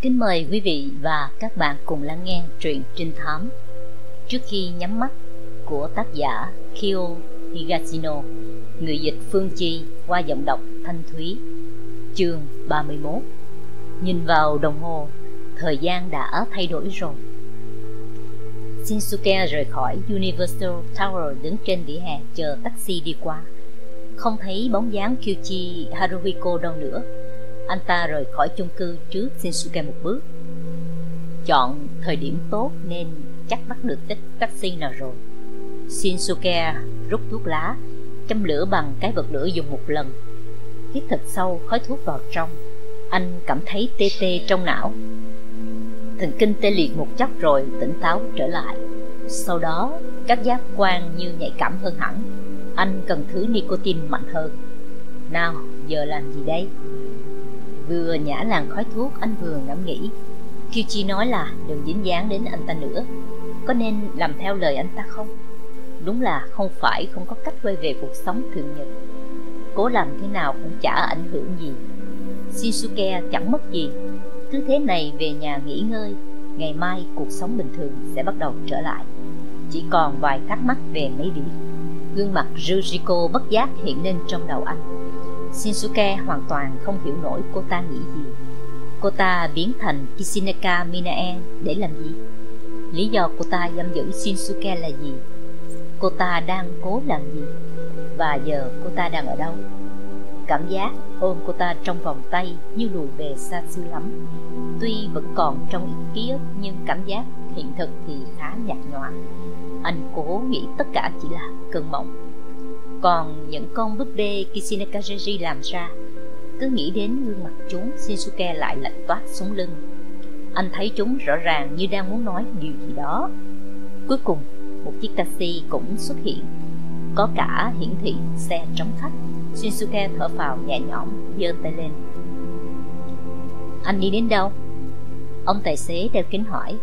Kính mời quý vị và các bạn cùng lắng nghe truyện trinh thám Trước khi nhắm mắt của tác giả Kyo Higashino Người dịch Phương Chi qua giọng đọc Thanh Thúy Chương 31 Nhìn vào đồng hồ, thời gian đã thay đổi rồi. Shinsuke rời khỏi Universal Tower đứng trên vỉa hè chờ taxi đi qua. Không thấy bóng dáng Kyuchi Haruhiko đâu nữa anh ta rời khỏi chung cư trước Shinsuke một bước. Chọn thời điểm tốt nên chắc bắt được tích taxi nào rồi. Shinsuke rút thuốc lá, Châm lửa bằng cái vật lửa dùng một lần. Hít thật sâu, khói thuốc vào trong. Anh cảm thấy tê tê trong não. Thần kinh tê liệt một chốc rồi tỉnh táo trở lại. Sau đó, các giác quan như nhạy cảm hơn hẳn. Anh cần thứ nicotine mạnh hơn. Nào, giờ làm gì đây? Vừa nhả làn khói thuốc, anh vừa ngẫm nghĩ. Kyuchi nói là đừng dính dáng đến anh ta nữa. Có nên làm theo lời anh ta không? Đúng là không phải không có cách quay về cuộc sống thường nhật. Cố làm thế nào cũng chả ảnh hưởng gì. Shinsuke chẳng mất gì. Cứ thế này về nhà nghỉ ngơi, Ngày mai cuộc sống bình thường sẽ bắt đầu trở lại. Chỉ còn vài thắc mắc về mấy việc Gương mặt Rujiko bất giác hiện lên trong đầu anh. Shinsuke hoàn toàn không hiểu nổi cô ta nghĩ gì Cô ta biến thành Kishineka Minae để làm gì? Lý do cô ta giam giữ Shinsuke là gì? Cô ta đang cố làm gì? Và giờ cô ta đang ở đâu? Cảm giác ôm cô ta trong vòng tay như lùi về xa xưa lắm Tuy vẫn còn trong ký ức, nhưng cảm giác hiện thực thì khá nhạt nhòa Anh cố nghĩ tất cả chỉ là cơn mộng còn những con búp bê Kishinakajeji làm ra, Cứ nghĩ đến gương mặt chúng, Shinsuke lại lạnh toát xuống lưng. Anh thấy chúng rõ ràng như đang muốn nói điều gì đó. Cuối cùng, một chiếc taxi cũng xuất hiện. Có cả hiển thị xe trống khách. Shinsuke thở phào nhẹ nhõm, giơ tay lên. Anh đi đến đâu? Ông tài xế đeo kính hỏi.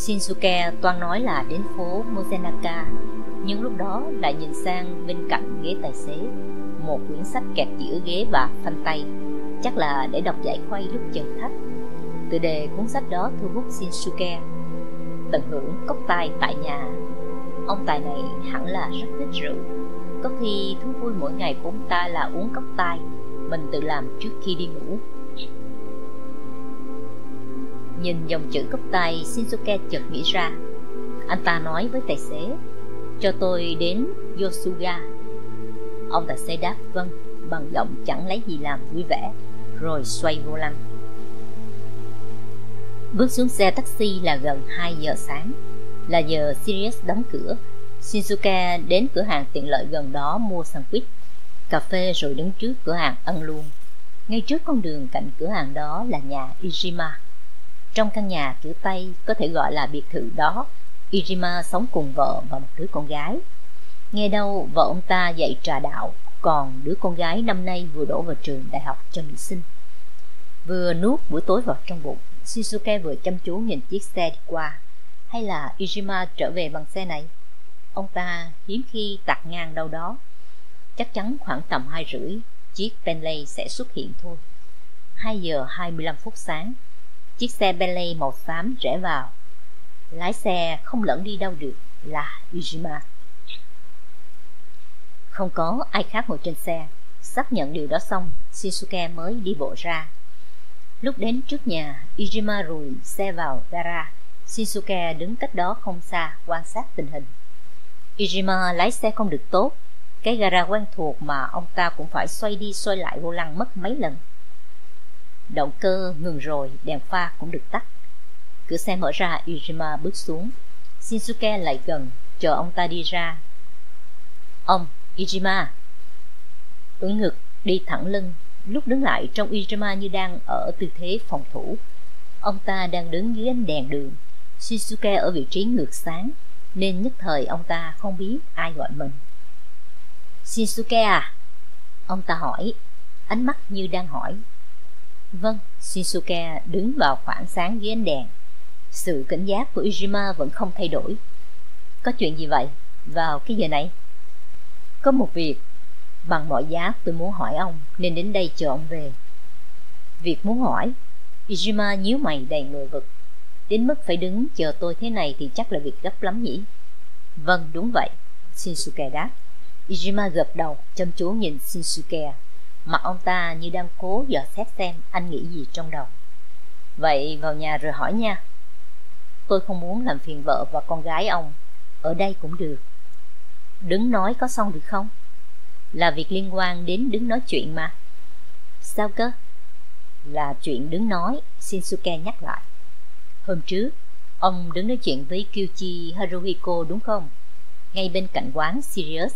Shinsuke toàn nói là đến phố Mozenaka. Nhưng lúc đó lại nhìn sang bên cạnh ghế tài xế, một quyển sách kẹt giữa ghế và phanh tay. Chắc là để đọc giải khuây lúc chờ khách từ đề cuốn sách đó thu hút shinsuke. Tận hưởng cốc tai tại nhà. Ông tài này hẳn là rất thích rượu. Có khi thú vui mỗi ngày của ông ta là uống cốc tai. Mình tự làm trước khi đi ngủ nhìn dòng chữ cốc tay, shinsuke chợt nghĩ ra. Anh ta nói với tài xế, cho tôi đến Yosuga. Ông tài xế đáp vâng Bằng giọng chẳng lấy gì làm vui vẻ. Rồi xoay vô lăng. Bước xuống xe taxi là gần 2 giờ sáng. Là giờ Sirius đóng cửa. Shinsuke đến cửa hàng tiện lợi gần đó mua sandwich, Cà phê rồi đứng trước cửa hàng ăn luôn. Ngay trước con đường cạnh cửa hàng đó là nhà Ijima. Trong căn nhà kiểu Tây có thể gọi là biệt thự đó Irima sống cùng vợ và một đứa con gái. Nghe đâu vợ ông ta dạy trà đạo, còn đứa con gái năm nay vừa đổ vào trường đại học cho nữ sinh. Vừa nuốt buổi tối vào trong bụng, Shizuke vừa chăm chú nhìn chiếc xe đi qua. Hay là Irima trở về bằng xe này? Ông ta hiếm khi tạt ngang đâu đó. Chắc chắn khoảng tầm hai rưỡi, chiếc Bentley sẽ xuất hiện thôi. 2 giờ 25 phút sáng, chiếc xe Bentley màu xám rẽ vào. Lái xe không lẫn đi đâu được, là Ujima. Không có ai khác ngồi trên xe. Xác nhận điều đó xong, Shinsuke mới đi bộ ra. Lúc đến trước nhà Ijima rùi xe vào gara. Shinsuke đứng cách đó không xa, quan sát tình hình. Ijima lái xe không được tốt. Cái gara quen thuộc mà ông ta cũng phải xoay đi xoay lại vô lăng mất mấy lần. Động cơ ngừng rồi, Đèn pha cũng được tắt. Cửa xe mở ra Ujima bước xuống. Shinsuke lại gần, Chờ ông ta đi ra. Ông Ijima Ứng ngực, đi thẳng lưng. Lúc đứng lại trong Ijima như đang ở tư thế phòng thủ. Ông ta đang đứng dưới ánh đèn đường. Shinsuke ở vị trí ngược sáng, Nên nhất thời ông ta không biết ai gọi mình. Shinsuke à? Ông ta hỏi, Ánh mắt như đang hỏi. Vâng Shinsuke đứng vào khoảng sáng dưới ánh đèn sự cảnh giác của Ujima vẫn không thay đổi Có chuyện gì vậy Vào cái giờ này Có một việc Bằng mọi giá tôi muốn hỏi ông Nên đến đây chờ ông về Việc muốn hỏi Ujima nhíu mày đầy người vực. Đến mức phải đứng chờ tôi thế này thì chắc là việc gấp lắm nhỉ? Vâng, đúng vậy, Shinsuke đáp. Ijima gật đầu, chăm chú nhìn Shinsuke. Mặt ông ta như đang cố dò xét xem anh nghĩ gì trong đầu. Vậy vào nhà rồi hỏi nha. Tôi không muốn làm phiền vợ và con gái ông. Ở đây cũng được. Đứng nói có xong được không? Là việc liên quan đến đứng nói chuyện mà. Sao cơ? Là chuyện đứng nói, Shinsuke nhắc lại. Hôm trước, ông đứng nói chuyện với Kyuchi Haruhiko đúng không? Ngay bên cạnh quán Sirius.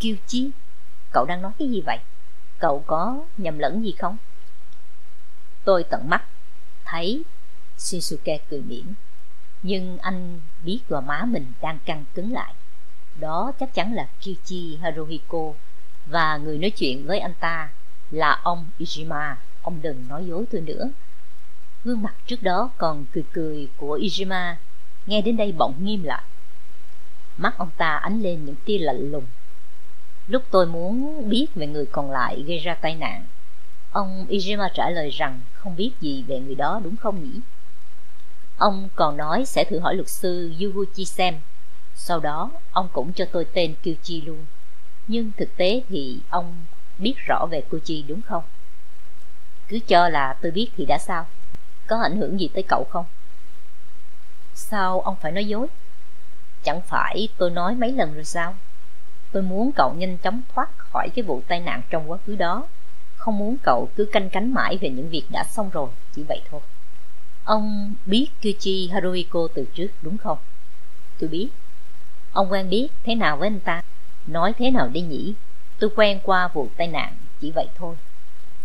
Kyuchi? Cậu đang nói cái gì vậy? Cậu có nhầm lẫn gì không? Tôi tận mắt, thấy Shinsuke cười mỉm. Nhưng anh biết gò má mình đang căng cứng lại. Đó chắc chắn là kichi Haruhiko và người nói chuyện với anh ta là ông Ijima. Ông đừng nói dối tôi nữa. Gương mặt trước đó còn cười cười của Ijima nghe đến đây bỗng nghiêm lại. Mắt ông ta ánh lên những tia lạnh lùng. Lúc tôi muốn biết về người còn lại gây ra tai nạn, ông Ijima trả lời rằng không biết gì về người đó đúng không nhỉ? Ông còn nói sẽ thử hỏi luật sư Yuguchi xem. Sau đó, ông cũng cho tôi tên Kyuchi luôn. Nhưng thực tế thì ông biết rõ về Kyuchi đúng không? Cứ cho là tôi biết thì đã sao? Có ảnh hưởng gì tới cậu không? Sao ông phải nói dối? Chẳng phải tôi nói mấy lần rồi sao? Tôi muốn cậu nhanh chóng thoát khỏi cái vụ tai nạn trong quá khứ đó. Không muốn cậu cứ canh cánh mãi về những việc đã xong rồi, chỉ vậy thôi. Ông biết Kyuchi Haruhiko từ trước đúng không? Tôi biết. Ông quen biết thế nào với anh ta? Nói thế nào đi nhỉ? Tôi quen qua vụ tai nạn, chỉ vậy thôi.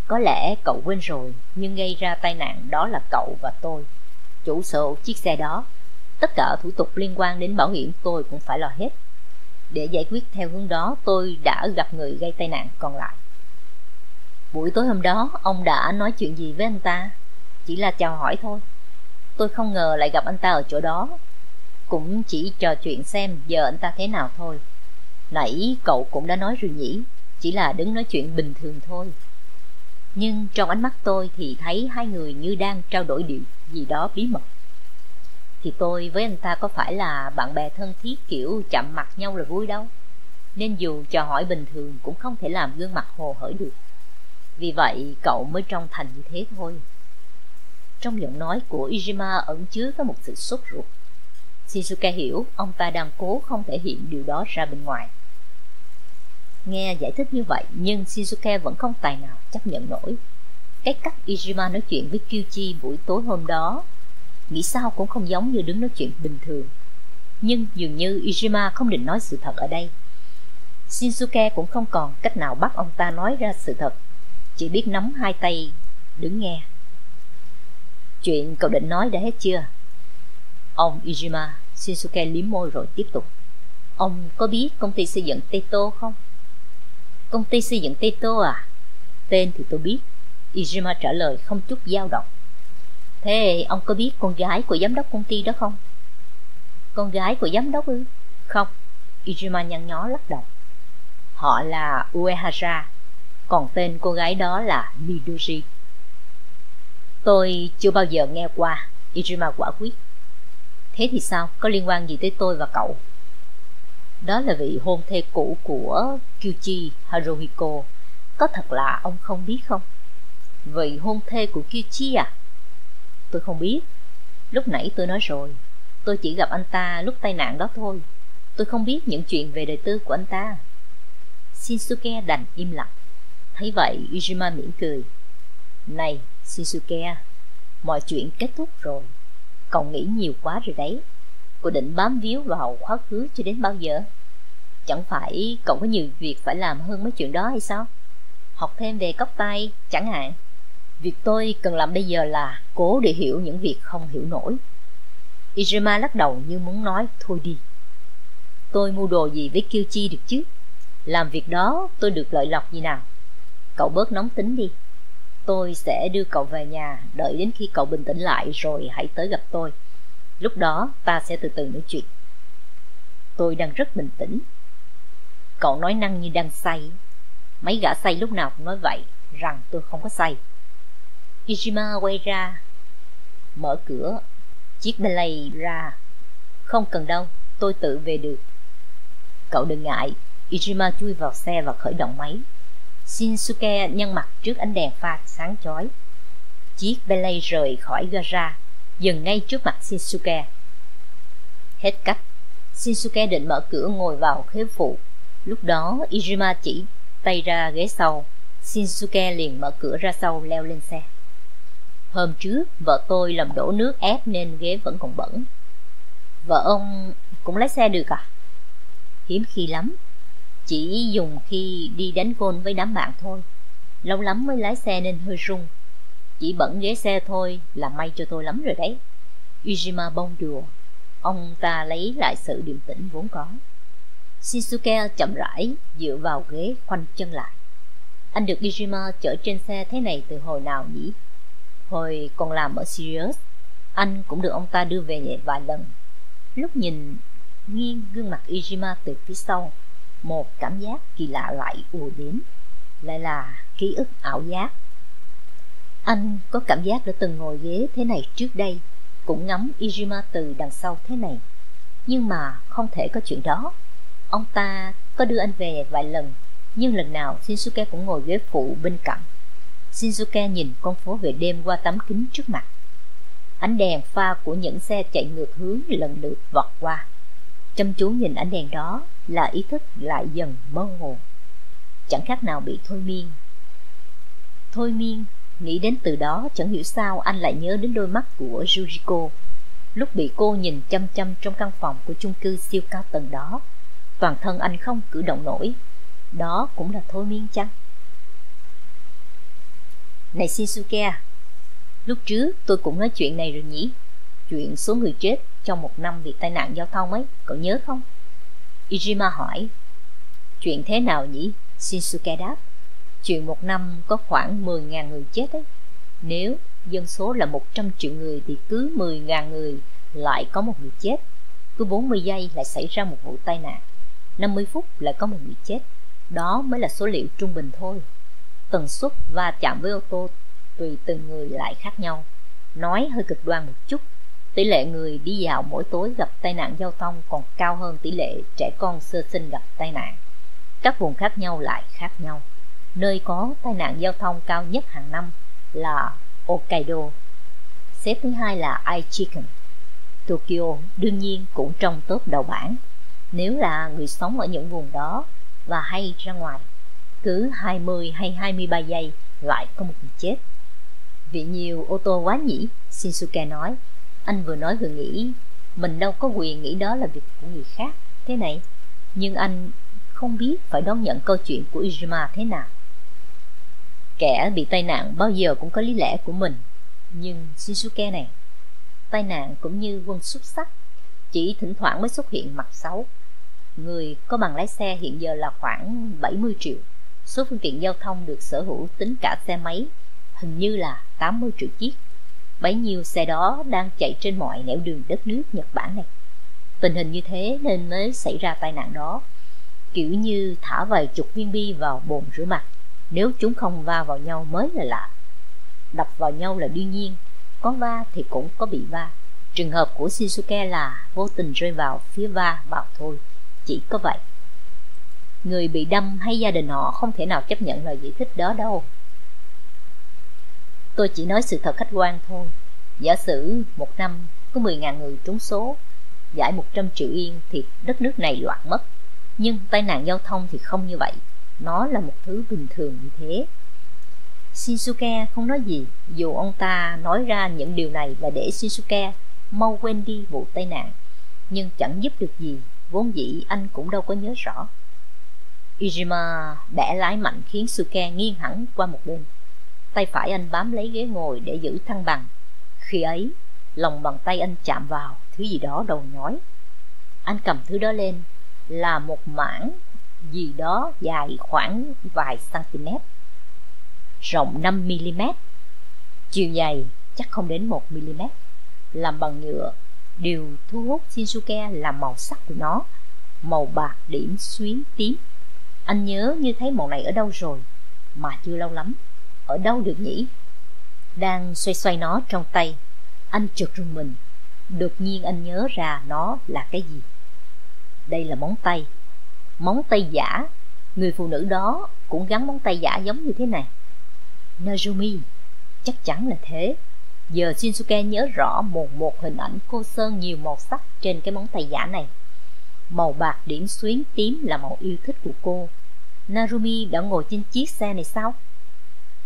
Có lẽ cậu quên rồi, nhưng gây ra tai nạn đó là cậu và tôi. Chủ sở chiếc xe đó. Tất cả thủ tục liên quan đến bảo hiểm tôi cũng phải lo hết. Để giải quyết theo hướng đó, tôi đã gặp người gây tai nạn còn lại. Buổi tối hôm đó, ông đã nói chuyện gì với anh ta? Chỉ là chào hỏi thôi. Tôi không ngờ lại gặp anh ta ở chỗ đó. Cũng chỉ trò chuyện xem giờ anh ta thế nào thôi. Nãy cậu cũng đã nói rồi nhỉ, chỉ là đứng nói chuyện bình thường thôi. Nhưng trong ánh mắt tôi thì thấy hai người như đang trao đổi điều gì đó bí mật. Thì tôi với anh ta có phải là bạn bè thân thiết, kiểu, chạm mặt nhau là vui đâu. Nên dù cho hỏi bình thường cũng không thể làm gương mặt hồ hởi được. Vì vậy, cậu mới trong thành như thế thôi. Trong giọng nói của Ijima ẩn chứa có một sự sốt ruột. Shinsuke hiểu ông ta đang cố không thể hiện điều đó ra bên ngoài. Nghe giải thích như vậy, nhưng Shinsuke vẫn không tài nào chấp nhận nổi. Cái cách Ijima nói chuyện với Kyuchi buổi tối hôm đó nghĩ sao cũng không giống như đứng nói chuyện bình thường. Nhưng dường như Ijima không định nói sự thật ở đây. Shinsuke cũng không còn cách nào bắt ông ta nói ra sự thật, chỉ biết nắm hai tay đứng nghe. Chuyện cậu định nói đã hết chưa? Ông Ijima, Shinsuke liếm môi rồi tiếp tục. Ông có biết công ty xây dựng Teto không? Công ty xây dựng Teto à? Tên thì tôi biết. Ijima trả lời không chút dao động. Thế ông có biết con gái của giám đốc công ty đó không? Con gái của giám đốc ư? Không. Ijima nhăn nhó lắc đầu. Họ là Uehara, còn tên cô gái đó là Midori. Tôi chưa bao giờ nghe qua, Ijima quả quyết. Thế thì sao, có liên quan gì tới tôi và cậu? Đó là vị hôn thê cũ của Kyuchi Haruhiko. Có thật là ông không biết không? Vị hôn thê của Kyuchi à? Tôi không biết. Lúc nãy tôi nói rồi, tôi chỉ gặp anh ta lúc tai nạn đó thôi. Tôi không biết những chuyện về đời tư của anh ta. Shinsuke đành im lặng. Thấy vậy, Ujima mỉm cười. Này, Shinsuke, mọi chuyện kết thúc rồi. Cậu nghĩ nhiều quá rồi đấy. Cô định bám víu vào quá khứ cho đến bao giờ? Chẳng phải cậu có nhiều việc phải làm hơn mấy chuyện đó hay sao? Học thêm về cốc tay, chẳng hạn. Việc tôi cần làm bây giờ là cố để hiểu những việc không hiểu nổi. Ijima lắc đầu như muốn nói thôi đi. Tôi mua đồ gì với Kyuchi được chứ? Làm việc đó tôi được lợi lộc gì nào? Cậu bớt nóng tính đi. Tôi sẽ đưa cậu về nhà, đợi đến khi cậu bình tĩnh lại rồi hãy tới gặp tôi. Lúc đó ta sẽ từ từ nói chuyện. Tôi đang rất bình tĩnh. Cậu nói năng như đang say. Mấy gã say lúc nào cũng nói vậy, rằng tôi không có say. Ijima quay ra, mở cửa, chiếc ballet ra. Không cần đâu, tôi tự về được. Cậu đừng ngại, Ijima chui vào xe và khởi động máy. Shinsuke nhăn mặt trước ánh đèn pha sáng chói. Chiếc ballet rời khỏi gara, dừng ngay trước mặt Shinsuke. Hết cách, Shinsuke định mở cửa ngồi vào ghế phụ. Lúc đó Ijima chỉ tay ra ghế sau, Shinsuke liền mở cửa ra sau leo lên xe. Hôm trước, vợ tôi làm đổ nước ép nên ghế vẫn còn bẩn. Vợ ông cũng lái xe được à? Hiếm khi lắm, chỉ dùng khi đi đánh côn với đám bạn thôi. Lâu lắm mới lái xe nên hơi rung. Chỉ bẩn ghế xe thôi là may cho tôi lắm rồi đấy. Ujima bông đùa. Ông ta lấy lại sự điềm tĩnh vốn có. Shinsuke chậm rãi dựa vào ghế khoanh chân lại. Anh được Ujima chở trên xe thế này từ hồi nào nhỉ? Hồi còn làm ở Sirius, anh cũng được ông ta đưa về nhẹ vài lần. Lúc nhìn nghiêng gương mặt Ijima từ phía sau, một cảm giác kỳ lạ lại ùa đến. Lại là ký ức ảo giác. Anh có cảm giác đã từng ngồi ghế thế này trước đây, cũng ngắm Ijima từ đằng sau thế này. Nhưng mà không thể có chuyện đó. Ông ta có đưa anh về vài lần, nhưng lần nào Shinsuke cũng ngồi ghế phụ bên cạnh. Shinzuke nhìn con phố về đêm qua tấm kính trước mặt. Ánh đèn pha của những xe chạy ngược hướng lần lượt vọt qua. Chăm chú nhìn ánh đèn đó là ý thức lại dần mơ hồ. Chẳng khác nào bị thôi miên. Thôi miên, nghĩ đến từ đó chẳng hiểu sao anh lại nhớ đến đôi mắt của Yuriko. Lúc bị cô nhìn chăm chăm trong căn phòng của chung cư siêu cao tầng đó, toàn thân anh không cử động nổi. Đó cũng là thôi miên chăng? Này Shinsuke, à, lúc trước tôi cũng nói chuyện này rồi nhỉ? Chuyện số người chết trong một năm vì tai nạn giao thông ấy, cậu nhớ không? Ijima hỏi. Chuyện thế nào nhỉ? Shinsuke đáp. Chuyện một năm có khoảng 10.000 người chết ấy. Nếu dân số là 100 triệu người thì cứ 10.000 người lại có một người chết. Cứ 40 giây lại xảy ra một vụ tai nạn. 50 phút lại có một người chết. Đó mới là số liệu trung bình thôi tần suất va chạm với ô tô tùy từng người lại khác nhau. Nói hơi cực đoan một chút, tỷ lệ người đi dạo mỗi tối gặp tai nạn giao thông còn cao hơn tỷ lệ trẻ con sơ sinh gặp tai nạn. Các vùng khác nhau lại khác nhau. Nơi có tai nạn giao thông cao nhất hàng năm là Hokkaido. Xếp thứ hai là Aichiken. Tokyo đương nhiên cũng trong top đầu bảng. Nếu là người sống ở những vùng đó và hay ra ngoài cứ 20 hay 23 giây lại có một người chết. Vì nhiều ô tô quá nhỉ, Shinsuke nói. Anh vừa nói vừa nghĩ, mình đâu có quyền nghĩ đó là việc của người khác. Thế này, nhưng anh không biết phải đón nhận câu chuyện của Ijima thế nào. Kẻ bị tai nạn bao giờ cũng có lý lẽ của mình. Nhưng Shinsuke này, tai nạn cũng như quân xuất sắc, chỉ thỉnh thoảng mới xuất hiện mặt xấu. Người có bằng lái xe hiện giờ là khoảng 70 triệu số phương tiện giao thông được sở hữu tính cả xe máy hình như là 80 triệu chiếc. Bấy nhiêu xe đó đang chạy trên mọi nẻo đường đất nước Nhật Bản này. Tình hình như thế nên mới xảy ra tai nạn đó. Kiểu như thả vài chục viên bi vào bồn rửa mặt, nếu chúng không va vào nhau mới là lạ. Đập vào nhau là đương nhiên, có va thì cũng có bị va. Trường hợp của Shizuke là vô tình rơi vào phía va vào thôi, chỉ có vậy người bị đâm hay gia đình họ không thể nào chấp nhận lời giải thích đó đâu. Tôi chỉ nói sự thật khách quan thôi. Giả sử một năm có 10.000 người trúng số, giải 100 triệu yên thì đất nước này loạn mất. Nhưng tai nạn giao thông thì không như vậy. Nó là một thứ bình thường như thế. Shinsuke không nói gì, dù ông ta nói ra những điều này là để Shinsuke mau quên đi vụ tai nạn. Nhưng chẳng giúp được gì, vốn dĩ anh cũng đâu có nhớ rõ. Ijima bẻ lái mạnh khiến Suke nghiêng hẳn qua một bên. Tay phải anh bám lấy ghế ngồi để giữ thăng bằng. Khi ấy, lòng bàn tay anh chạm vào thứ gì đó đầu nhói. Anh cầm thứ đó lên là một mảng gì đó dài khoảng vài cm, rộng 5 mm, chiều dài chắc không đến 1 mm, làm bằng nhựa. Điều thu hút Shinsuke là màu sắc của nó, màu bạc điểm xuyến tím anh nhớ như thấy màu này ở đâu rồi Mà chưa lâu lắm Ở đâu được nhỉ Đang xoay xoay nó trong tay, anh trượt rùng mình. Đột nhiên anh nhớ ra nó là cái gì. Đây là móng tay. Móng tay giả. Người phụ nữ đó cũng gắn móng tay giả giống như thế này. Najumi, chắc chắn là thế. Giờ Shinsuke nhớ rõ một một hình ảnh cô sơn nhiều màu sắc trên cái móng tay giả này. Màu bạc điểm xuyến tím là màu yêu thích của cô. Narumi đã ngồi trên chiếc xe này sao?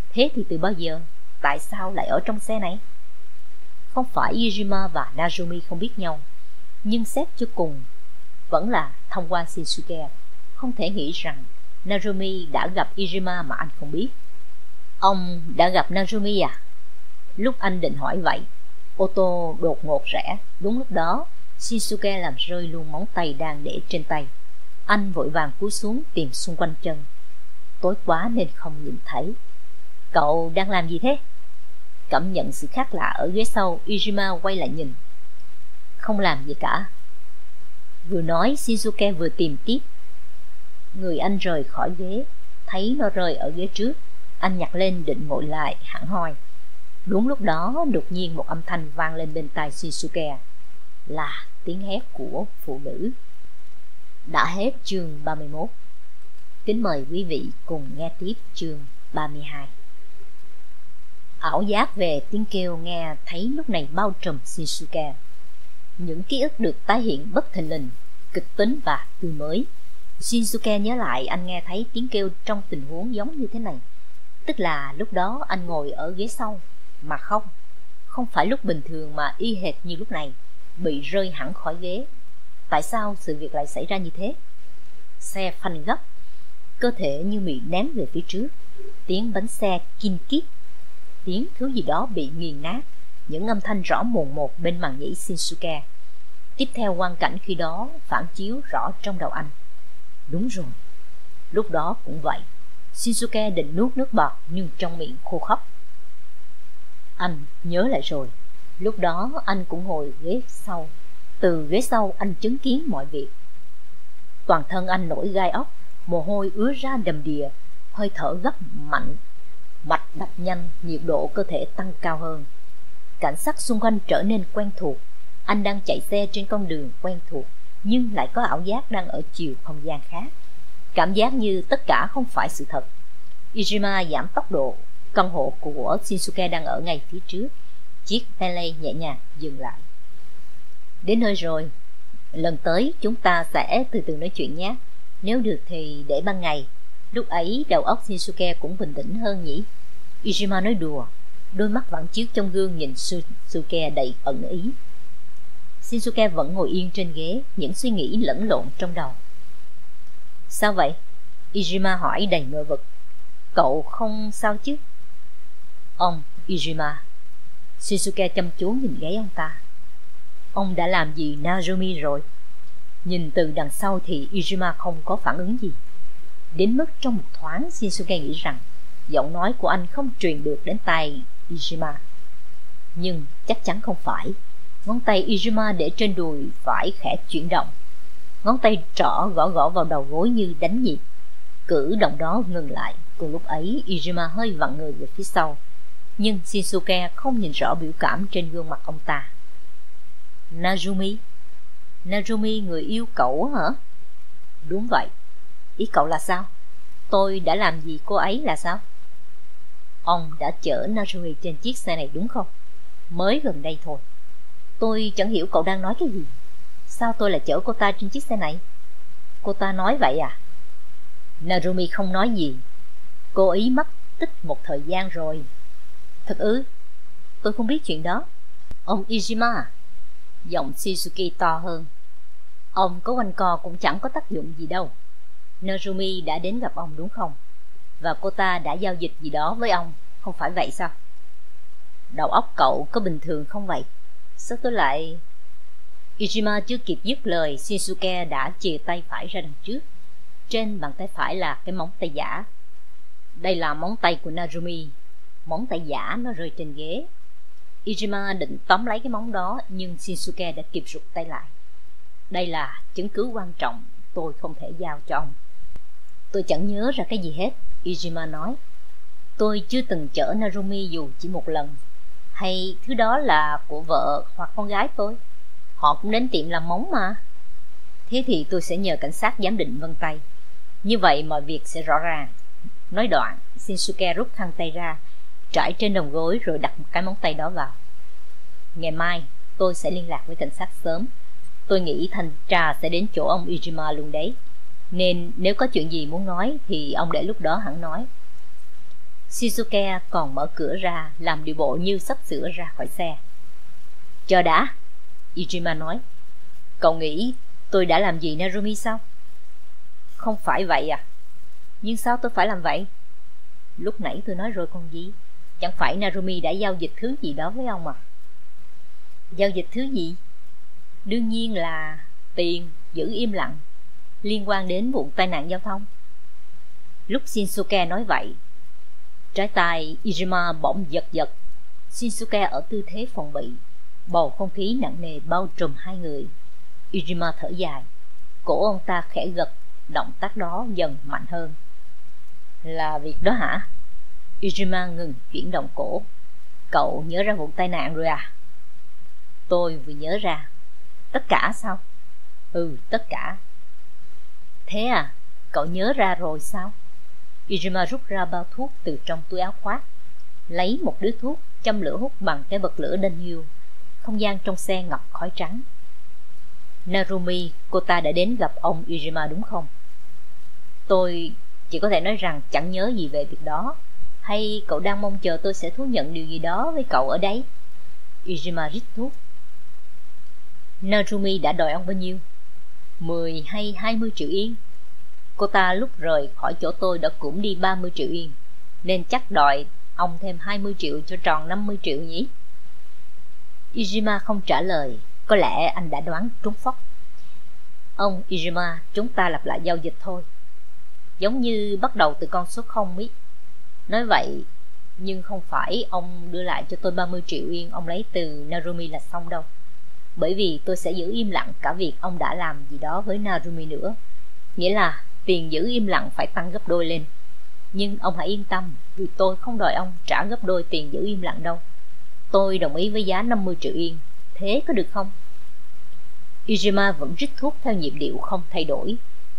Thế thì từ bao giờ? Tại sao lại ở trong xe này? Không phải Irima và Narumi không biết nhau, nhưng xét cho cùng vẫn là thông qua Shinsuke. Không thể nghĩ rằng Narumi đã gặp Irima mà anh không biết. Ông đã gặp Narumi à? Lúc anh định hỏi vậy, ô tô đột ngột rẽ. Đúng lúc đó, Shinsuke làm rơi luôn móng tay đang để trên tay. Anh vội vàng cúi xuống tìm xung quanh chân. Tối quá nên không nhìn thấy. Cậu đang làm gì thế? Cảm nhận sự khác lạ ở ghế sau, Ijima quay lại nhìn. Không làm gì cả. Vừa nói, Shinsuke vừa tìm tiếp. Người anh rời khỏi ghế, thấy nó rơi ở ghế trước. Anh nhặt lên định ngồi lại, hẳn hoi. Đúng lúc đó, đột nhiên một âm thanh vang lên bên tai Shinsuke. Là tiếng hét của phụ nữ. Đã hết chương 31. Kính mời quý vị cùng nghe tiếp chương 32. Ảo giác về tiếng kêu nghe thấy lúc này bao trùm Shinsuke. Những ký ức được tái hiện bất thình lình, kịch tính và tươi mới. Shinsuke nhớ lại anh nghe thấy tiếng kêu trong tình huống giống như thế này. Tức là lúc đó anh ngồi ở ghế sau, mà không, không phải lúc bình thường mà y hệt như lúc này, bị rơi hẳn khỏi ghế. Tại sao sự việc lại xảy ra như thế? Xe phanh gấp, cơ thể như bị ném về phía trước, tiếng bánh xe kinh kít tiếng thứ gì đó bị nghiền nát, những âm thanh rõ mồn một bên màn nhĩ Shinsuke. Tiếp theo quan cảnh khi đó phản chiếu rõ trong đầu anh. Đúng rồi, lúc đó cũng vậy. Shinsuke định nuốt nước bọt nhưng trong miệng khô khóc. Anh nhớ lại rồi, lúc đó anh cũng ngồi ghế sau. Từ ghế sau anh chứng kiến mọi việc. Toàn thân anh nổi gai ốc, mồ hôi ứa ra đầm đìa, hơi thở gấp mạnh mạch đập nhanh, nhiệt độ cơ thể tăng cao hơn. Cảnh sắc xung quanh trở nên quen thuộc. Anh đang chạy xe trên con đường quen thuộc, nhưng lại có ảo giác đang ở chiều không gian khác. Cảm giác như tất cả không phải sự thật. Ijima giảm tốc độ. Căn hộ của Shinsuke đang ở ngay phía trước. Chiếc Pele nhẹ nhàng dừng lại. Đến nơi rồi. Lần tới chúng ta sẽ từ từ nói chuyện nhé. Nếu được thì để ban ngày Lúc ấy, đầu óc Shinsuke cũng bình tĩnh hơn nhỉ Ijima nói đùa, Đôi mắt vẫn chiếu trong gương nhìn Shinsuke đầy ẩn ý Shinsuke vẫn ngồi yên trên ghế, Những suy nghĩ lẫn lộn trong đầu Sao vậy? Ijima hỏi đầy ngờ vực Cậu không sao chứ? Ông Ijima Shizuke chăm chú nhìn gáy ông ta Ông đã làm gì Narumi rồi? Nhìn từ đằng sau thì Ijima không có phản ứng gì Đến mức trong một thoáng Shinsuke nghĩ rằng giọng nói của anh không truyền được đến tay Ijima. Nhưng chắc chắn không phải. Ngón tay Ijima để trên đùi phải khẽ chuyển động. Ngón tay trỏ gõ gõ vào đầu gối như đánh nhịp. Cử động đó ngừng lại. Cùng lúc ấy Ijima hơi vặn người về phía sau. Nhưng Shinsuke không nhìn rõ biểu cảm trên gương mặt ông ta. Najumi Najumi người yêu cậu hả? Đúng vậy Ý cậu là sao? Tôi đã làm gì cô ấy là sao? Ông đã chở Najumi trên chiếc xe này đúng không? Mới gần đây thôi. Tôi chẳng hiểu cậu đang nói cái gì. Sao tôi lại chở cô ta trên chiếc xe này? Cô ta nói vậy à? Narumi không nói gì. Cô ấy mất tích một thời gian rồi. Thật ư? Tôi không biết chuyện đó. Ông Ijima Giọng Shizuki to hơn. Ông có quanh co cũng chẳng có tác dụng gì đâu. Narumi đã đến gặp ông đúng không? Và cô ta đã giao dịch gì đó với ông, không phải vậy sao? Đầu óc cậu có bình thường không vậy? Sao tôi lại... Ijima chưa kịp dứt lời, Shinsuke đã chìa tay phải ra đằng trước. Trên bàn tay phải là cái móng tay giả. Đây là móng tay của Narumi. Móng tay giả nó rơi trên ghế. Ijima định tóm lấy cái móng đó nhưng Shinsuke đã kịp rụt tay lại. Đây là chứng cứ quan trọng tôi không thể giao cho ông. Tôi chẳng nhớ ra cái gì hết, Ijima nói. Tôi chưa từng chở Narumi dù chỉ một lần Hay thứ đó là của vợ hoặc con gái tôi Họ cũng đến tiệm làm móng mà Thế thì tôi sẽ nhờ cảnh sát giám định vân tay Như vậy mọi việc sẽ rõ ràng Nói đoạn Shinsuke rút khăn tay ra Trải trên đồng gối rồi đặt một cái móng tay đó vào. Ngày mai, tôi sẽ liên lạc với cảnh sát sớm. Tôi nghĩ thanh tra sẽ đến chỗ ông Ijima luôn đấy. Nên nếu có chuyện gì muốn nói Thì ông để lúc đó hẳn nói. Shizuke còn mở cửa ra, Làm điệu bộ như sắp sửa ra khỏi xe. Chờ đã, Ijima nói. Cậu nghĩ tôi đã làm gì Narumi sao? Không phải vậy à. Nhưng sao tôi phải làm vậy? Lúc nãy tôi nói rồi còn gì? Chẳng phải Narumi đã giao dịch thứ gì đó với ông à? Giao dịch thứ gì? Đương nhiên là tiền, giữ im lặng, Liên quan đến vụ tai nạn giao thông. Lúc Shinsuke nói vậy, Trái tay Ijima bỗng giật giật. Shinsuke ở tư thế phòng bị, Bầu không khí nặng nề bao trùm hai người. Ijima thở dài, Cổ ông ta khẽ gật, Động tác đó dần mạnh hơn. Là việc đó hả? Ijima ngừng chuyển động cổ Cậu nhớ ra vụ tai nạn rồi à? Tôi vừa nhớ ra Tất cả sao? Ừ, tất cả Thế à, cậu nhớ ra rồi sao? Ijima rút ra bao thuốc từ trong túi áo khoác Lấy một đứa thuốc châm lửa hút bằng cái bật lửa đanh hiu Không gian trong xe ngập khói trắng Narumi, cô ta đã đến gặp ông Ijima đúng không? Tôi chỉ có thể nói rằng chẳng nhớ gì về việc đó hay cậu đang mong chờ tôi sẽ thú nhận điều gì đó với cậu ở đây, Ijima rít thuốc Narumi đã đòi ông bao nhiêu? 10 hay 20 triệu yên? Cô ta lúc rời khỏi chỗ tôi đã cũng đi 30 triệu yên Nên chắc đòi ông thêm 20 triệu cho tròn 50 triệu nhỉ? Ijima không trả lời Có lẽ anh đã đoán trúng phóc Ông Ijima, chúng ta lặp lại giao dịch thôi Giống như bắt đầu từ con số 0 ý Nói vậy, Nhưng không phải ông đưa lại cho tôi 30 triệu yên Ông lấy từ Narumi là xong đâu. Bởi vì tôi sẽ giữ im lặng cả việc ông đã làm gì đó với Narumi nữa. Nghĩa là tiền giữ im lặng phải tăng gấp đôi lên. Nhưng ông hãy yên tâm, Vì tôi không đòi ông trả gấp đôi tiền giữ im lặng đâu. Tôi đồng ý với giá 50 triệu yên. Thế có được không? Ijima vẫn rít thuốc theo nhịp điệu không thay đổi.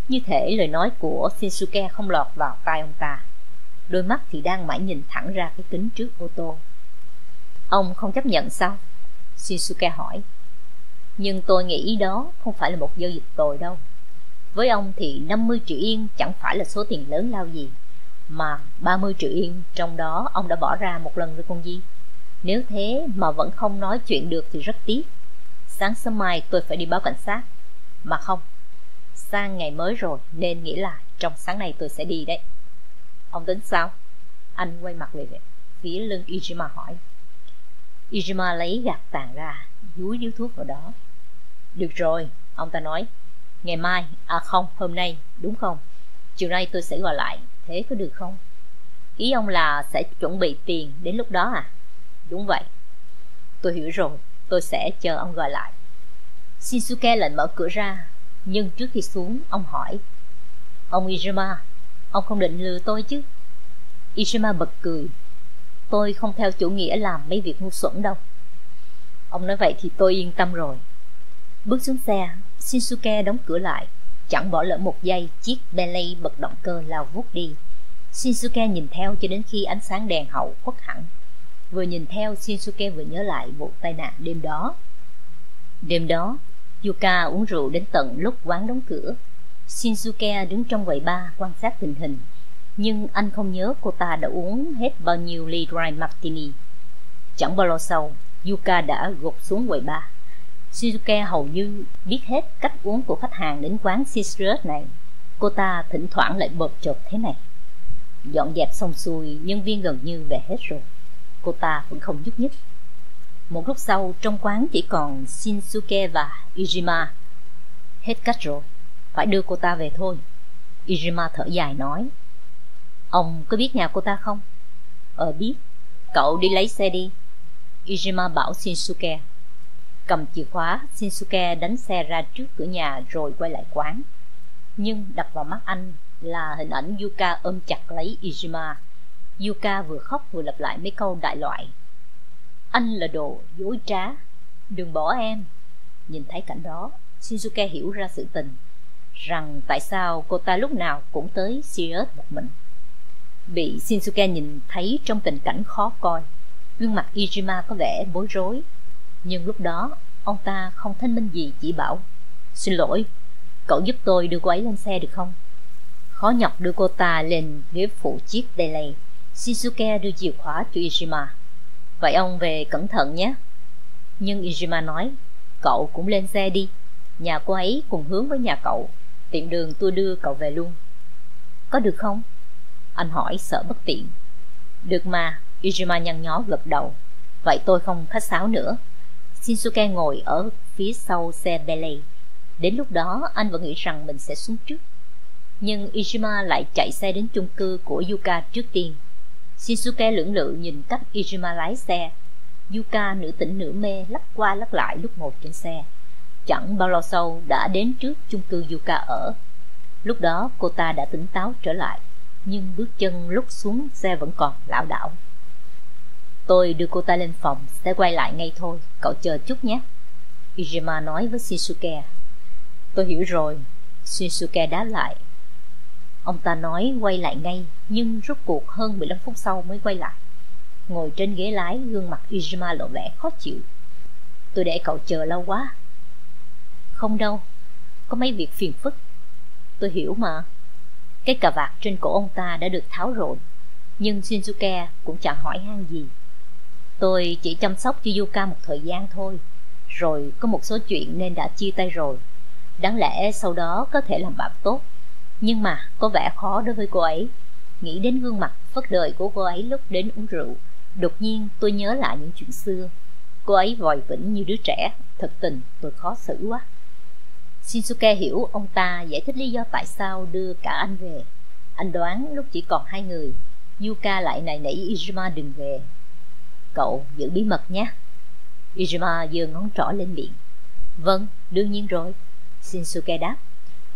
Như thể lời nói của Shinsuke không lọt vào tai ông ta. Đôi mắt thì đang mãi nhìn thẳng ra cái kính trước ô tô. Ông không chấp nhận sao? Shinsuke hỏi. Nhưng tôi nghĩ đó không phải là một giao dịch tồi đâu. Với ông thì 50 triệu yên chẳng phải là số tiền lớn lao gì, Mà 30 triệu yên trong đó ông đã bỏ ra một lần với con Di Nếu thế mà vẫn không nói chuyện được thì rất tiếc. Sáng sớm mai tôi phải đi báo cảnh sát. Mà không, Sang ngày mới rồi nên nghĩ là trong sáng nay tôi sẽ đi đấy. Ông tính sao? Anh quay mặt về phía lưng Ijima hỏi Ijima lấy gạt tàn ra Dúi điếu thuốc vào đó Được rồi, ông ta nói Ngày mai, à không, hôm nay, đúng không? Chiều nay tôi sẽ gọi lại, thế có được không? Ý ông là sẽ chuẩn bị tiền đến lúc đó à? Đúng vậy. Tôi hiểu rồi, tôi sẽ chờ ông gọi lại. Shinsuke lệnh mở cửa ra, nhưng trước khi xuống, ông hỏi. Ông Ijima, ông không định lừa tôi chứ? Ishima bật cười. Tôi không theo chủ nghĩa làm mấy việc ngu xuẩn đâu. Ông nói vậy thì tôi yên tâm rồi. Bước xuống xe, Shinsuke đóng cửa lại Chẳng bỏ lỡ một giây Chiếc Bentley bật động cơ lao vút đi Shinsuke nhìn theo cho đến khi ánh sáng đèn hậu khuất hẳn Vừa nhìn theo Shinsuke vừa nhớ lại vụ tai nạn đêm đó Đêm đó Yuka uống rượu đến tận lúc quán đóng cửa Shinsuke đứng trong quầy bar quan sát tình hình Nhưng anh không nhớ cô ta đã uống hết bao nhiêu ly dry martini Chẳng bao lâu sau Yuka đã gục xuống quầy bar Shinsuke hầu như biết hết cách uống của khách hàng đến quán Citrus này. Cô ta thỉnh thoảng lại bợp chợp thế này. Dọn dẹp xong xuôi, nhân viên gần như về hết rồi. Cô ta vẫn không nhúc nhích. Một lúc sau, trong quán chỉ còn Shinsuke và Ijima. Hết cách rồi, phải đưa cô ta về thôi. Ijima thở dài nói. Ông có biết nhà cô ta không? Ờ biết, cậu đi lấy xe đi. Ijima bảo Shinsuke cầm chìa khóa shinsuke đánh xe ra trước cửa nhà rồi quay lại quán nhưng đập vào mắt anh là hình ảnh yuka ôm chặt lấy ijima Yuka vừa khóc vừa lặp lại mấy câu đại loại. Anh là đồ dối trá, đừng bỏ em. Nhìn thấy cảnh đó, Shinsuke hiểu ra sự tình, rằng tại sao cô ta lúc nào cũng tới Sirius một mình. Bị Shinsuke nhìn thấy trong tình cảnh khó coi, gương mặt Ijima có vẻ bối rối. Nhưng lúc đó, ông ta không thanh minh gì chỉ bảo, Xin lỗi, cậu giúp tôi đưa cô ấy lên xe được không? Khó nhọc đưa cô ta lên ghế phụ chiếc đầy lầy. Shinsuke đưa chìa khóa cho Ijima. Vậy ông về cẩn thận nhé. Nhưng Ijima nói, cậu cũng lên xe đi. Nhà cô ấy cùng hướng với nhà cậu. Tiện đường tôi đưa cậu về luôn. Có được không? Anh hỏi sợ bất tiện. Được mà, Ijima nhăn nhó gật đầu. Vậy tôi không khách sáo nữa. Shinsuke ngồi ở phía sau xe Bailey. Đến lúc đó anh vẫn nghĩ rằng mình sẽ xuống trước. Nhưng Ijima lại chạy xe đến chung cư của Yuka trước tiên. Shinsuke lưỡng lự nhìn cách Ijima lái xe. Yuka nửa tỉnh nửa mê lắc qua lắc lại lúc ngồi trên xe. Chẳng bao lâu sau đã đến trước chung cư Yuka ở. Lúc đó cô ta đã tỉnh táo trở lại, nhưng bước chân lúc xuống xe vẫn còn lảo đảo. Tôi đưa cô ta lên phòng, sẽ quay lại ngay thôi, cậu chờ chút nhé. Ijima nói với Shinsuke. Tôi hiểu rồi, Shinsuke đáp lại. Ông ta nói quay lại ngay, nhưng rốt cuộc hơn 15 phút sau mới quay lại. Ngồi trên ghế lái, gương mặt Ijima lộ vẻ khó chịu. Tôi để cậu chờ lâu quá. Không đâu, có mấy việc phiền phức. Tôi hiểu mà. Cái cà vạt trên cổ ông ta đã được tháo rồi, nhưng Shinsuke cũng chẳng hỏi han gì. Tôi chỉ chăm sóc cho Yuka một thời gian thôi, rồi có một số chuyện nên đã chia tay rồi. Đáng lẽ sau đó có thể làm bạn tốt Nhưng mà có vẻ khó đối với cô ấy Nghĩ đến gương mặt phất đời của cô ấy lúc đến uống rượu Đột nhiên tôi nhớ lại những chuyện xưa Cô ấy vòi vĩnh như đứa trẻ Thật tình tôi khó xử quá Shinsuke hiểu ông ta giải thích lý do tại sao đưa cả anh về. Anh đoán lúc chỉ còn hai người Yuka lại nài nỉ Ijima đừng về. Cậu giữ bí mật nhé. Ijima giơ ngón trỏ lên miệng. Vâng, đương nhiên rồi Shinsuke đáp.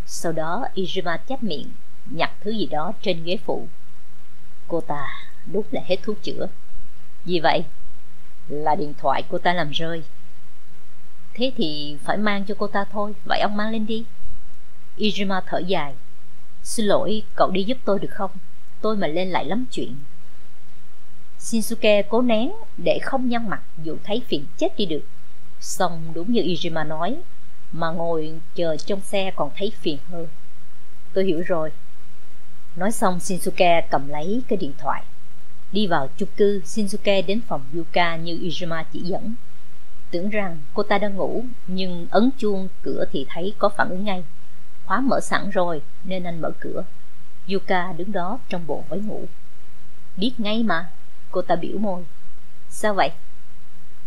Sau đó Ijima chép miệng Nhặt thứ gì đó trên ghế phụ. Cô ta đút lại hết thuốc chữa. Vì vậy? Là điện thoại cô ta làm rơi. Thế thì phải mang cho cô ta thôi Vậy ông mang lên đi Ijima thở dài Xin lỗi cậu đi giúp tôi được không Tôi mà lên lại lắm chuyện Shinsuke cố nén Để không nhăn mặt dù thấy phiền chết đi được Xong đúng như Ijima nói mà ngồi chờ trong xe còn thấy phiền hơn. Tôi hiểu rồi. Nói xong Shinsuke cầm lấy cái điện thoại. Đi vào chung cư, Shinsuke đến phòng Yuka như Ijima chỉ dẫn. Tưởng rằng cô ta đang ngủ, nhưng ấn chuông cửa thì thấy có phản ứng ngay. Khóa mở sẵn rồi, nên anh mở cửa. Yuka đứng đó trong bộ váy ngủ. Biết ngay mà, cô ta biểu môi. Sao vậy?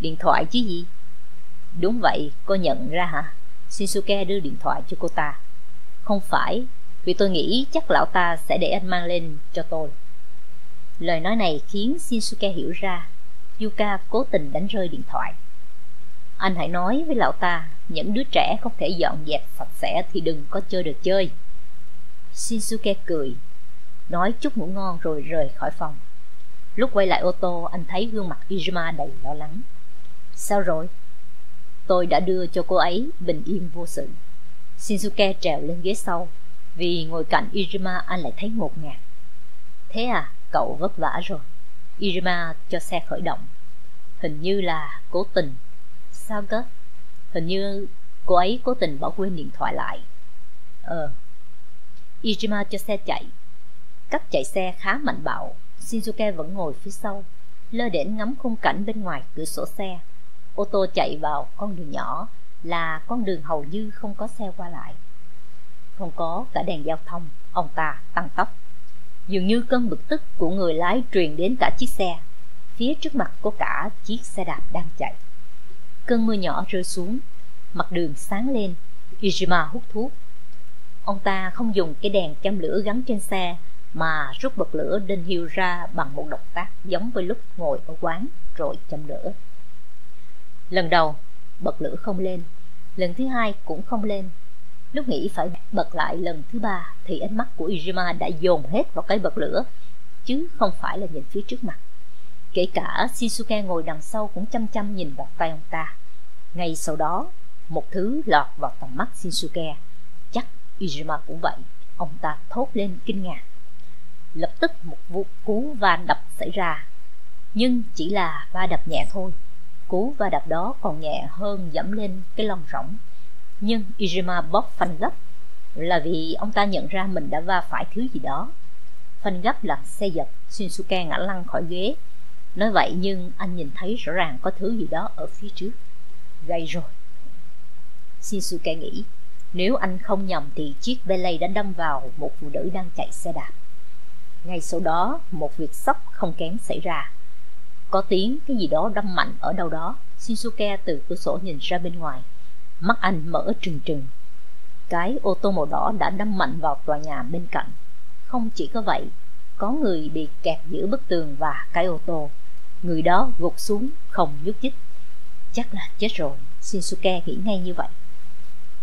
Điện thoại chứ gì? Đúng vậy, cô nhận ra hả? Shinsuke đưa điện thoại cho cô ta. Không phải, vì tôi nghĩ chắc lão ta sẽ để anh mang lên cho tôi. Lời nói này khiến Shinsuke hiểu ra Yuka cố tình đánh rơi điện thoại. Anh hãy nói với lão ta, những đứa trẻ không thể dọn dẹp sạch sẽ thì đừng có chơi được chơi. Shinsuke cười, nói chút ngủ ngon rồi rời khỏi phòng. Lúc quay lại ô tô, anh thấy gương mặt Ijima đầy lo lắng. Sao rồi? Tôi đã đưa cho cô ấy bình yên vô sự. Shinsuke trèo lên ghế sau, vì ngồi cạnh Irima anh lại thấy ngột ngạt. Thế à, cậu vất vả rồi. Irima cho xe khởi động. Hình như là cố tình. Sao cơ? Hình như cô ấy cố tình bỏ quên điện thoại lại. Ờ. Ijima cho xe chạy. Cách chạy xe khá mạnh bạo. Shinsuke vẫn ngồi phía sau, lơ đễnh ngắm khung cảnh bên ngoài cửa sổ xe ô tô chạy vào con đường nhỏ là con đường hầu như không có xe qua lại không có cả đèn giao thông ông ta tăng tốc dường như cơn bực tức của người lái truyền đến cả chiếc xe phía trước mặt có cả chiếc xe đạp đang chạy cơn mưa nhỏ rơi xuống mặt đường sáng lên Ijima hút thuốc ông ta không dùng cái đèn châm lửa gắn trên xe mà rút bật lửa đinh hiu ra bằng một động tác giống với lúc ngồi ở quán rồi châm lửa Lần đầu, bật lửa không lên, lần thứ hai cũng không lên. Lúc nghĩ phải bật lại lần thứ ba thì ánh mắt của Ijima đã dồn hết vào cái bật lửa. chứ không phải là nhìn phía trước mặt. Kể cả Shinsuke ngồi đằng sau cũng chăm chăm nhìn vào tay ông ta. Ngay sau đó, một thứ lọt vào tầm mắt Shinsuke. Chắc Ijima cũng vậy. Ông ta thốt lên kinh ngạc. Lập tức một vụ cú va đập xảy ra. Nhưng chỉ là va đập nhẹ thôi. Cú va đập đó còn nhẹ hơn dẫm lên cái lon rỗng. Nhưng Ijima bóp phanh gấp là vì ông ta nhận ra mình đã va phải thứ gì đó. Phanh gấp là xe giật, Shinsuke ngã lăn khỏi ghế. Nói vậy nhưng anh nhìn thấy rõ ràng có thứ gì đó ở phía trước. Gây rồi. Shinsuke nghĩ, nếu anh không nhầm thì chiếc Bentley đã đâm vào một phụ nữ đang chạy xe đạp. Ngay sau đó, một việc sốc không kém xảy ra. Có tiếng cái gì đó đâm mạnh ở đâu đó. Shinsuke từ cửa sổ nhìn ra bên ngoài. Mắt anh mở trừng trừng. Cái ô tô màu đỏ đã đâm mạnh vào tòa nhà bên cạnh. Không chỉ có vậy, có người bị kẹt giữa bức tường và cái ô tô. Người đó gục xuống, không nhúc nhích. Chắc là chết rồi, Shinsuke nghĩ ngay như vậy.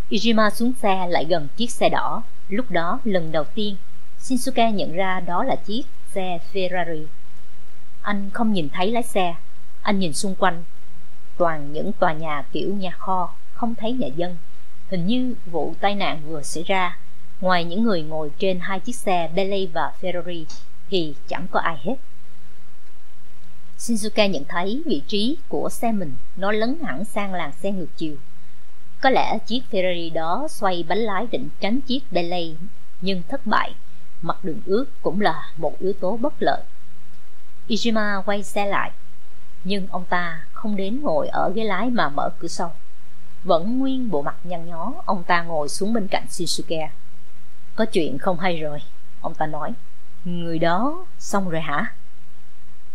Ijima xuống xe lại gần chiếc xe đỏ. Lúc đó, lần đầu tiên, Shinsuke nhận ra đó là chiếc xe Ferrari. Anh không nhìn thấy lái xe, anh nhìn xung quanh. Toàn những tòa nhà kiểu nhà kho, không thấy nhà dân. Hình như vụ tai nạn vừa xảy ra, ngoài những người ngồi trên hai chiếc xe Bentley và Ferrari thì chẳng có ai hết. Shinsuke nhận thấy vị trí của xe mình nó lấn hẳn sang làn xe ngược chiều. Có lẽ chiếc Ferrari đó xoay bánh lái định tránh chiếc Bentley nhưng thất bại. Mặt đường ướt cũng là một yếu tố bất lợi. Ijima quay xe lại, nhưng ông ta không đến ngồi ở ghế lái mà mở cửa sau. Vẫn nguyên bộ mặt nhăn nhó, ông ta ngồi xuống bên cạnh Shinsuke. Có chuyện không hay rồi, ông ta nói. Người đó xong rồi hả?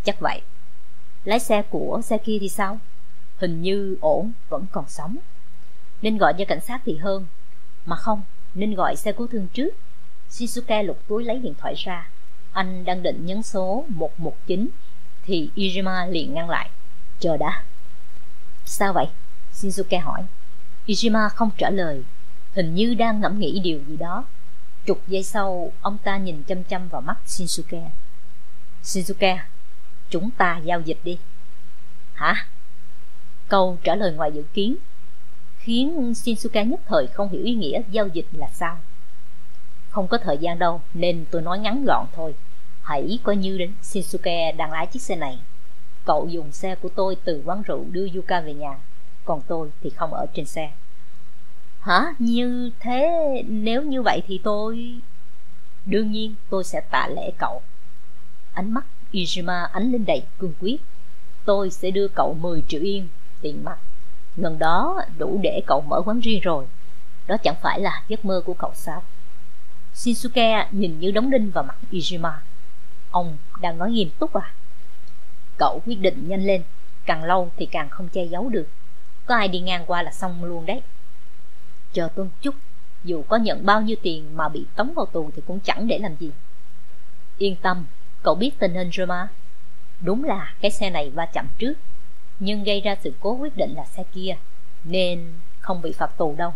Chắc vậy. Lái xe của xe kia thì sao? Hình như ổn, vẫn còn sống. Nên gọi cho cảnh sát thì hơn. Mà không, nên gọi xe cứu thương trước. Shinsuke lục túi lấy điện thoại ra. Anh đang định nhấn số 119 thì Ijima liền ngăn lại. Chờ đã. Sao vậy? Shinsuke hỏi. Ijima không trả lời, hình như đang ngẫm nghĩ điều gì đó. Chục giây sau, ông ta nhìn chăm chăm vào mắt Shinsuke. Shinsuke, chúng ta giao dịch đi. Hả? Câu trả lời ngoài dự kiến khiến Shinsuke nhất thời không hiểu ý nghĩa giao dịch là sao. Không có thời gian đâu nên tôi nói ngắn gọn thôi. Hãy coi như đến Shinsuke đang lái chiếc xe này. Cậu dùng xe của tôi từ quán rượu đưa Yuka về nhà, còn tôi thì không ở trên xe. Hả? Như thế nếu như vậy thì tôi... Đương nhiên tôi sẽ tạ lễ cậu. Ánh mắt Ijima ánh lên đầy cương quyết. Tôi sẽ đưa cậu 10 triệu yên tiền mặt. Ngần đó đủ để cậu mở quán riêng rồi. Đó chẳng phải là giấc mơ của cậu sao? Shinsuke nhìn như đóng đinh vào mặt Ijima. Ông đang nói nghiêm túc à? Cậu quyết định nhanh lên, càng lâu thì càng không che giấu được. Có ai đi ngang qua là xong luôn đấy. Chờ tôi chút, dù có nhận bao nhiêu tiền mà bị tống vào tù thì cũng chẳng để làm gì. Yên tâm, cậu biết tình hình rồi mà. Đúng là cái xe này va chậm trước, nhưng gây ra sự cố quyết định là xe kia, nên không bị phạt tù đâu.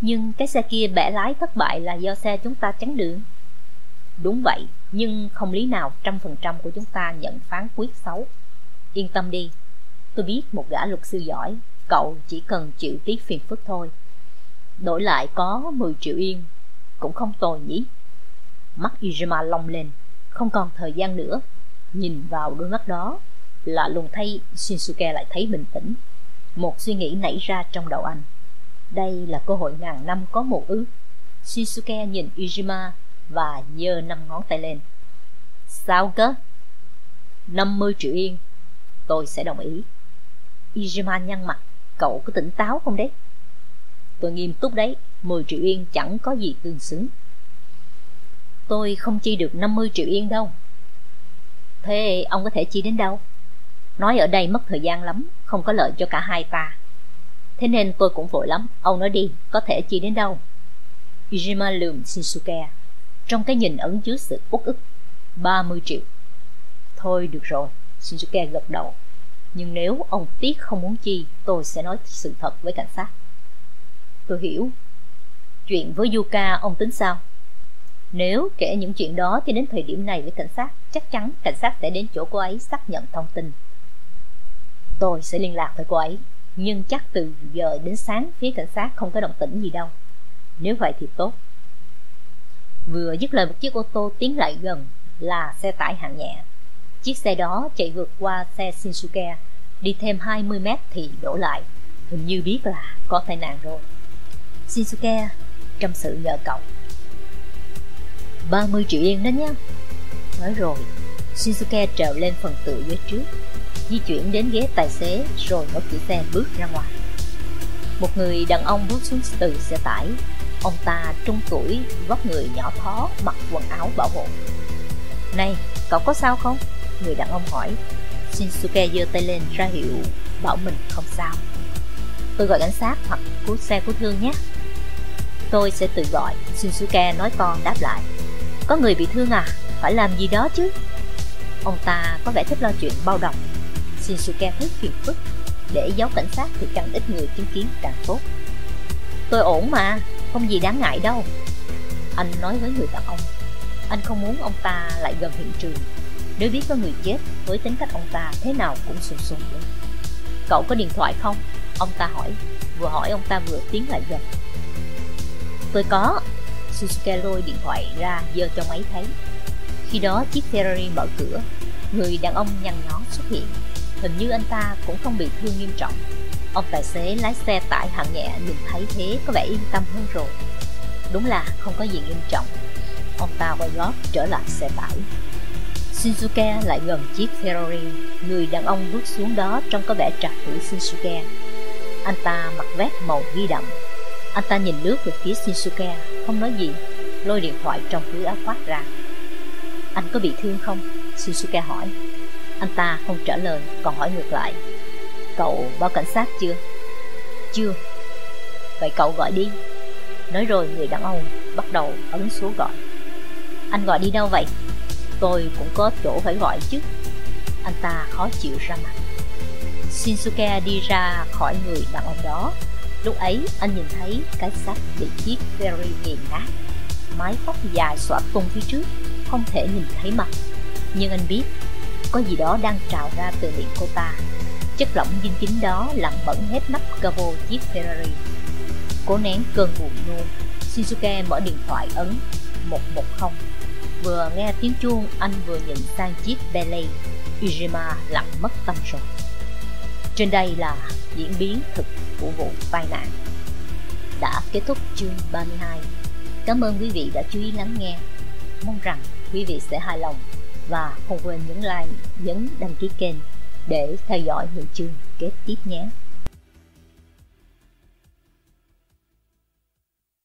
Nhưng cái xe kia bẻ lái thất bại là do xe chúng ta chắn đường. Đúng vậy, nhưng không lý nào trăm phần trăm của chúng ta nhận phán quyết xấu. Yên tâm đi, tôi biết một gã luật sư giỏi, cậu chỉ cần chịu tí phiền phức thôi. Đổi lại có 10 triệu yên, cũng không tồi nhỉ. Mắt Ijima long lên, không còn thời gian nữa. Nhìn vào đôi mắt đó, lạ lùng thay Shinsuke lại thấy bình tĩnh. Một suy nghĩ nảy ra trong đầu anh. Đây là cơ hội ngàn năm có một ư Shinsuke nhìn Ijima và giơ năm ngón tay lên. Sao cơ? 50 triệu yên. Tôi sẽ đồng ý. Ijima nhăn mặt. Cậu có tỉnh táo không đấy? Tôi nghiêm túc đấy. 10 triệu yên chẳng có gì tương xứng. Tôi không chi được 50 triệu yên đâu. Thế ông có thể chi đến đâu? Nói ở đây mất thời gian lắm, không có lợi cho cả hai ta. Thế nên tôi cũng vội lắm, ông nói đi, có thể chi đến đâu? Ijima lườm Shinsuke, trong cái nhìn ẩn chứa sự uất ức. 30 triệu. Thôi được rồi, Shinsuke gật đầu. Nhưng nếu ông tiếc không muốn chi, tôi sẽ nói sự thật với cảnh sát. Tôi hiểu. Chuyện với Yuka ông tính sao? Nếu kể những chuyện đó cho đến thời điểm này với cảnh sát, chắc chắn cảnh sát sẽ đến chỗ cô ấy xác nhận thông tin. Tôi sẽ liên lạc với cô ấy, nhưng chắc từ giờ đến sáng phía cảnh sát không có động tĩnh gì đâu. Nếu vậy thì tốt. Vừa dứt lời một chiếc ô tô tiến lại gần là xe tải hạng nhẹ. Chiếc xe đó chạy vượt qua xe Shinsuke, đi thêm 20 mét thì đổ lại. Hình như biết là có tai nạn rồi. Shinsuke trong sự nhờ cậu. 30 triệu yên đó nhé. Nói rồi, Shinsuke trèo lên phần tựa ghế trước, di chuyển đến ghế tài xế rồi mở cửa xe bước ra ngoài. Một người đàn ông bước xuống từ xe tải. Ông ta trung tuổi, vóc người nhỏ thó, mặc quần áo bảo hộ. Này, cậu có sao không? Người đàn ông hỏi. Shinsuke giơ tay lên ra hiệu bảo mình không sao. Tôi gọi cảnh sát hoặc cứu xe cứu thương nhé. Tôi sẽ tự gọi, Shinsuke nói con đáp lại. Có người bị thương à? Phải làm gì đó chứ? Ông ta có vẻ thích lo chuyện bao đồng. Shinsuke thấy phiền phức. Để giấu cảnh sát thì càng ít người chứng kiến càng tốt. Tôi ổn mà, không gì đáng ngại đâu. Anh nói với người đàn ông. Anh không muốn ông ta lại gần hiện trường. Nếu biết có người chết, với tính cách ông ta thế nào cũng sùng sùng lên. Cậu có điện thoại không? Ông ta hỏi. Vừa hỏi ông ta vừa tiến lại gần. Tôi có. Susuke lôi điện thoại ra giơ cho máy thấy. Khi đó chiếc Ferrari mở cửa, người đàn ông nhăn nhó xuất hiện. Hình như anh ta cũng không bị thương nghiêm trọng. Ông tài xế lái xe tải hạng nhẹ nhìn thấy thế có vẻ yên tâm hơn rồi. Đúng là không có gì nghiêm trọng. Ông ta quay gót trở lại xe tải. Shinsuke lại gần chiếc Ferrari. Người đàn ông bước xuống đó trông có vẻ trạc tuổi Shinsuke. Anh ta mặc vest màu ghi đậm. Anh ta nhìn nước về phía Shinsuke, không nói gì, lôi điện thoại trong túi áo khoác ra. Anh có bị thương không? Shinsuke hỏi. Anh ta không trả lời, còn hỏi ngược lại. Cậu báo cảnh sát chưa? Chưa. Vậy cậu gọi đi. Nói rồi người đàn ông bắt đầu ấn số gọi. Anh gọi đi đâu vậy? Tôi cũng có chỗ phải gọi chứ. Anh ta khó chịu ra mặt. Shinsuke đi ra khỏi người đàn ông đó. Lúc ấy anh nhìn thấy cái xác bị chiếc ferry nghiền nát. Mái tóc dài xõa tung phía trước, không thể nhìn thấy mặt. Nhưng anh biết, có gì đó đang trào ra từ miệng cô ta. Chất lỏng dinh chính đó làm bẩn hết nắp cabo chiếc Ferrari. Cố nén cơn buồn nôn, Shizuke mở điện thoại ấn 110. Vừa nghe tiếng chuông, anh vừa nhìn sang chiếc Bentley. Ijima lặng mất tâm rồi. Trên đây là diễn biến thực của vụ tai nạn. Đã kết thúc chương 32. Cảm ơn quý vị đã chú ý lắng nghe. Mong rằng quý vị sẽ hài lòng và không quên nhấn like, nhấn đăng ký kênh để theo dõi những chương kế tiếp nhé.